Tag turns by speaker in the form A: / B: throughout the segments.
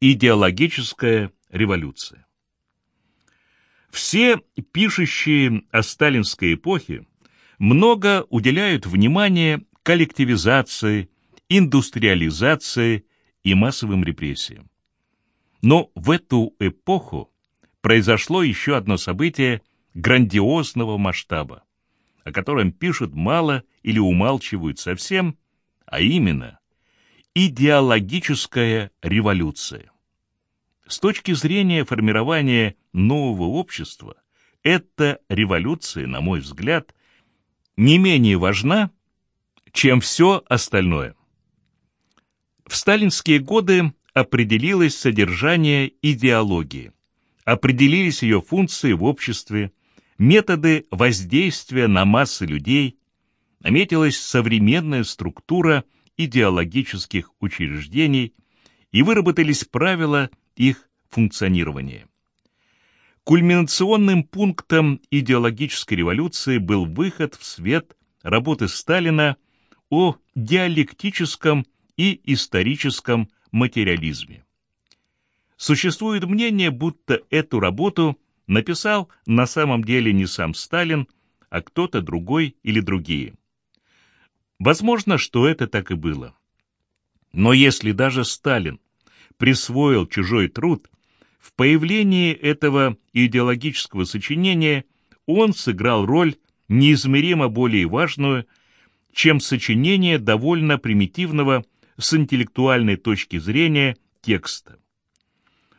A: Идеологическая революция. Все пишущие о сталинской эпохе много уделяют внимания коллективизации, индустриализации и массовым репрессиям. Но в эту эпоху произошло еще одно событие грандиозного масштаба, о котором пишут мало или умалчивают совсем, а именно идеологическая революция. С точки зрения формирования нового общества, эта революция, на мой взгляд, не менее важна, чем все остальное. В сталинские годы определилось содержание идеологии, определились ее функции в обществе, методы воздействия на массы людей, наметилась современная структура идеологических учреждений и выработались правила их функционирования. Кульминационным пунктом идеологической революции был выход в свет работы Сталина о диалектическом и историческом материализме. Существует мнение, будто эту работу написал на самом деле не сам Сталин, а кто-то другой или другие. Возможно, что это так и было. Но если даже Сталин присвоил чужой труд, в появлении этого идеологического сочинения он сыграл роль неизмеримо более важную, чем сочинение довольно примитивного с интеллектуальной точки зрения текста.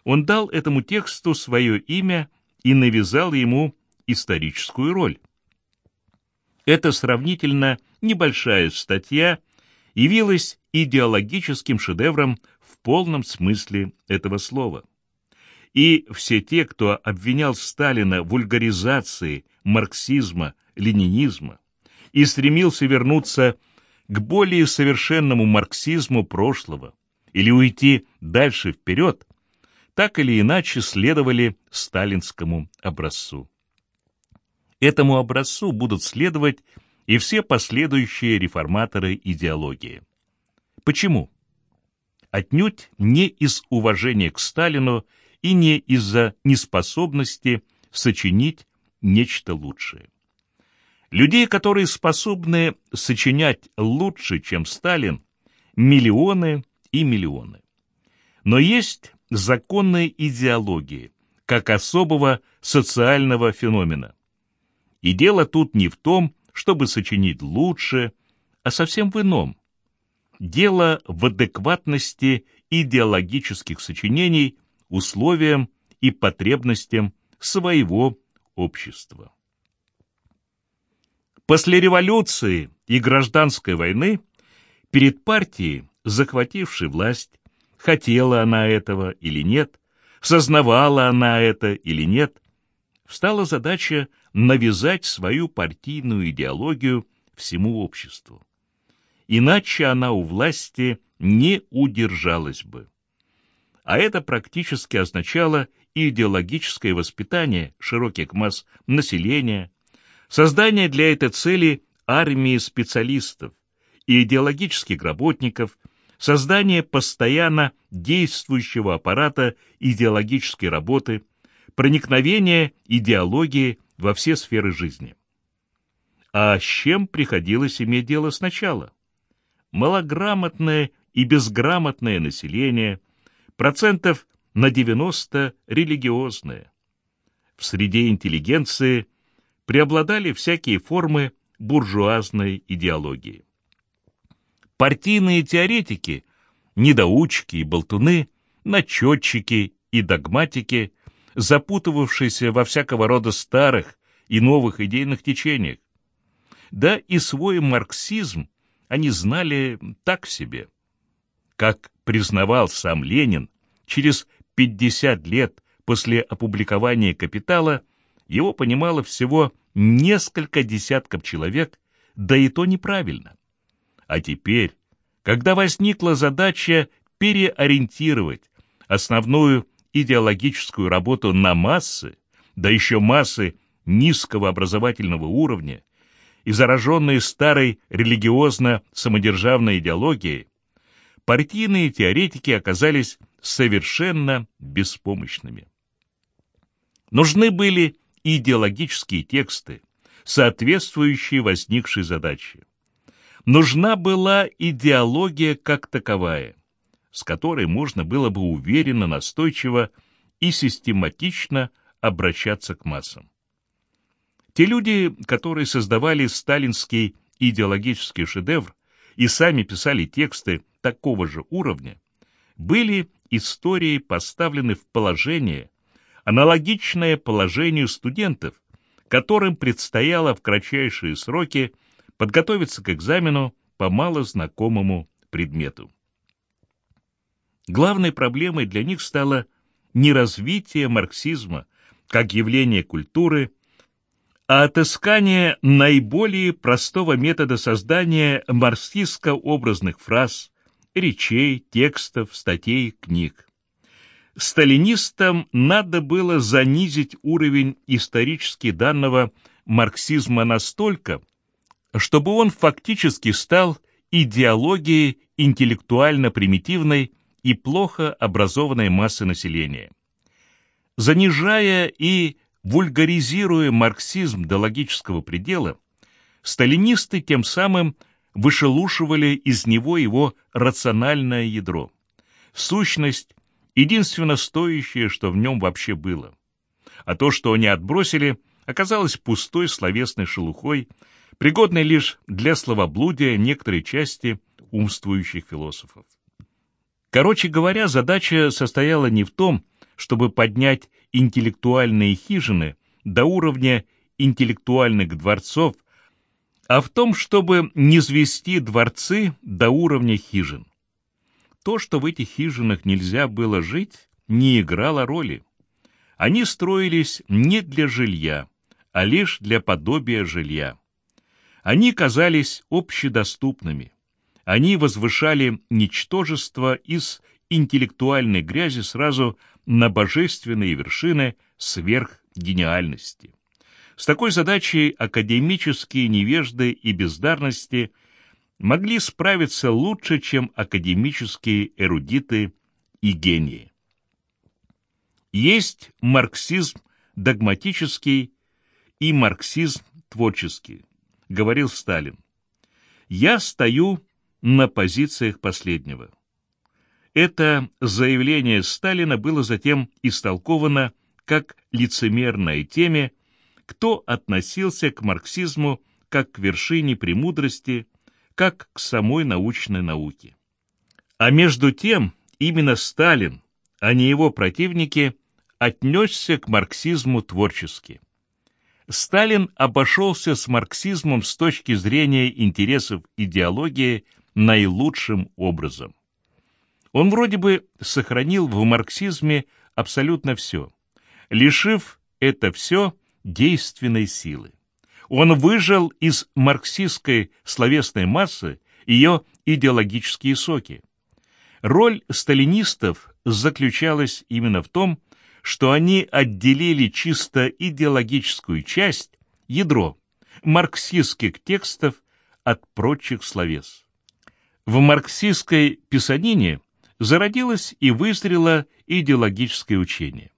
A: Он дал этому тексту свое имя и навязал ему историческую роль. Эта сравнительно небольшая статья явилась идеологическим шедевром в полном смысле этого слова. И все те, кто обвинял Сталина в вульгаризации марксизма, ленинизма и стремился вернуться к более совершенному марксизму прошлого или уйти дальше вперед, так или иначе следовали сталинскому образцу. Этому образцу будут следовать и все последующие реформаторы идеологии. Почему? Отнюдь не из уважения к Сталину и не из-за неспособности сочинить нечто лучшее. Людей, которые способны сочинять лучше, чем Сталин, миллионы и миллионы. Но есть законные идеологии, как особого социального феномена. И дело тут не в том, чтобы сочинить лучше, а совсем в ином. Дело в адекватности идеологических сочинений условиям и потребностям своего общества. После революции и гражданской войны перед партией, захватившей власть, хотела она этого или нет, сознавала она это или нет, встала задача навязать свою партийную идеологию всему обществу. Иначе она у власти не удержалась бы. А это практически означало идеологическое воспитание широких масс населения, создание для этой цели армии специалистов и идеологических работников, создание постоянно действующего аппарата идеологической работы, проникновение идеологии во все сферы жизни. А с чем приходилось иметь дело сначала? Малограмотное и безграмотное население, процентов на 90 религиозное. В среде интеллигенции преобладали всякие формы буржуазной идеологии. Партийные теоретики, недоучки и болтуны, начетчики и догматики, запутывавшиеся во всякого рода старых и новых идейных течениях. Да и свой марксизм они знали так себе. Как признавал сам Ленин, через 50 лет после опубликования «Капитала» его понимало всего несколько десятков человек, да и то неправильно. А теперь, когда возникла задача переориентировать основную идеологическую работу на массы, да еще массы низкого образовательного уровня и зараженные старой религиозно-самодержавной идеологией, партийные теоретики оказались совершенно беспомощными. Нужны были идеологические тексты, соответствующие возникшей задаче. Нужна была идеология как таковая, с которой можно было бы уверенно, настойчиво и систематично обращаться к массам. Те люди, которые создавали сталинский идеологический шедевр и сами писали тексты такого же уровня, были историей поставлены в положение, аналогичное положению студентов, которым предстояло в кратчайшие сроки подготовиться к экзамену по малознакомому предмету. Главной проблемой для них стало не развитие марксизма как явление культуры, а отыскание наиболее простого метода создания марксистско-образных фраз, речей, текстов, статей, книг. Сталинистам надо было занизить уровень исторически данного марксизма настолько, чтобы он фактически стал идеологией интеллектуально-примитивной и плохо образованной массы населения. Занижая и вульгаризируя марксизм до логического предела, сталинисты тем самым вышелушивали из него его рациональное ядро, сущность, единственно стоящее, что в нем вообще было. А то, что они отбросили, оказалось пустой словесной шелухой, пригодной лишь для словоблудия некоторой части умствующих философов. Короче говоря, задача состояла не в том, чтобы поднять интеллектуальные хижины до уровня интеллектуальных дворцов, а в том, чтобы не звести дворцы до уровня хижин. То, что в этих хижинах нельзя было жить, не играло роли. Они строились не для жилья, а лишь для подобия жилья. Они казались общедоступными. Они возвышали ничтожество из интеллектуальной грязи сразу на божественные вершины сверхгениальности. С такой задачей академические невежды и бездарности могли справиться лучше, чем академические эрудиты и гении. Есть марксизм догматический и марксизм творческий, говорил Сталин. Я стою на позициях последнего. Это заявление Сталина было затем истолковано как лицемерное теме, кто относился к марксизму как к вершине премудрости, как к самой научной науке. А между тем именно Сталин, а не его противники, отнесся к марксизму творчески. Сталин обошелся с марксизмом с точки зрения интересов идеологии наилучшим образом. Он вроде бы сохранил в марксизме абсолютно все, лишив это все действенной силы. Он выжил из марксистской словесной массы ее идеологические соки. Роль сталинистов заключалась именно в том, что они отделили чисто идеологическую часть, ядро, марксистских текстов от прочих словес. В марксистской писанине зародилось и вызрело идеологическое учение.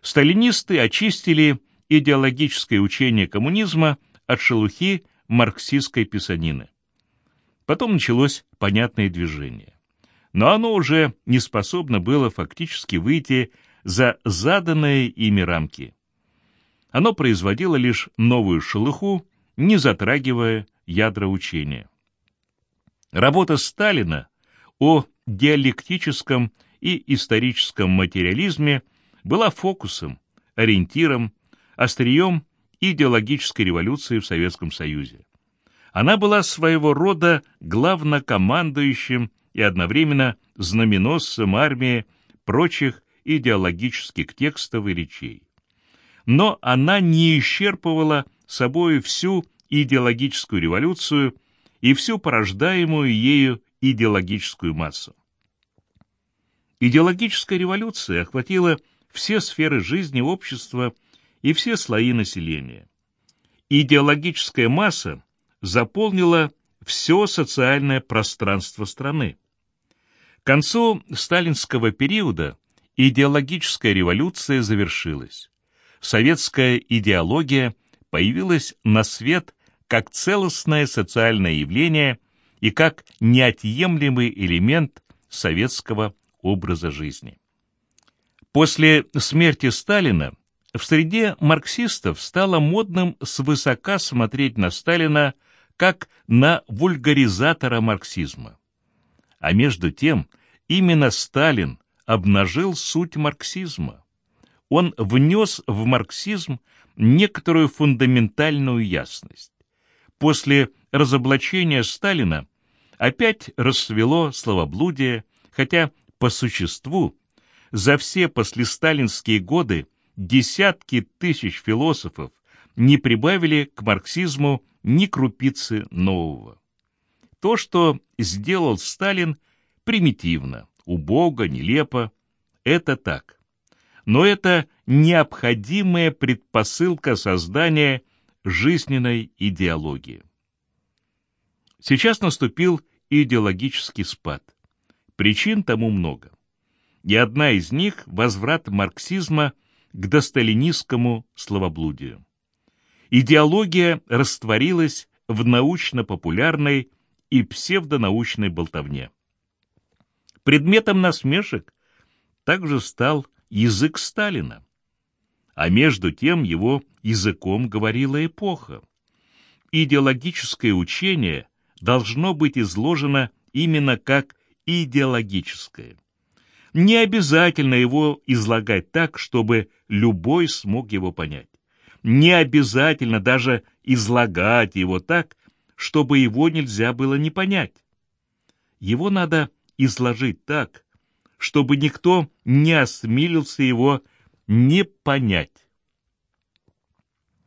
A: Сталинисты очистили идеологическое учение коммунизма от шелухи марксистской писанины. Потом началось понятное движение. Но оно уже не способно было фактически выйти за заданные ими рамки. Оно производило лишь новую шелуху, не затрагивая ядра учения. Работа Сталина о диалектическом и историческом материализме была фокусом, ориентиром, острием идеологической революции в Советском Союзе. Она была своего рода главнокомандующим и одновременно знаменосцем армии прочих идеологических текстов и речей. Но она не исчерпывала собой всю идеологическую революцию и всю порождаемую ею идеологическую массу. Идеологическая революция охватила все сферы жизни общества и все слои населения. Идеологическая масса заполнила все социальное пространство страны. К концу сталинского периода идеологическая революция завершилась. Советская идеология появилась на свет как целостное социальное явление и как неотъемлемый элемент советского образа жизни. После смерти Сталина в среде марксистов стало модным свысока смотреть на Сталина как на вульгаризатора марксизма. А между тем, именно Сталин обнажил суть марксизма. Он внес в марксизм некоторую фундаментальную ясность. После разоблачения Сталина опять расцвело словоблудие, хотя по существу за все послесталинские годы десятки тысяч философов не прибавили к марксизму ни крупицы нового. То, что сделал Сталин, примитивно, убого, нелепо, это так. Но это необходимая предпосылка создания жизненной идеологии. Сейчас наступил идеологический спад. Причин тому много. И одна из них – возврат марксизма к досталинистскому словоблудию. Идеология растворилась в научно-популярной и псевдонаучной болтовне. Предметом насмешек также стал язык Сталина. А между тем его языком говорила эпоха. Идеологическое учение должно быть изложено именно как идеологическое. Не обязательно его излагать так, чтобы любой смог его понять. Не обязательно даже излагать его так, чтобы его нельзя было не понять. Его надо изложить так, чтобы никто не осмелился его не понять.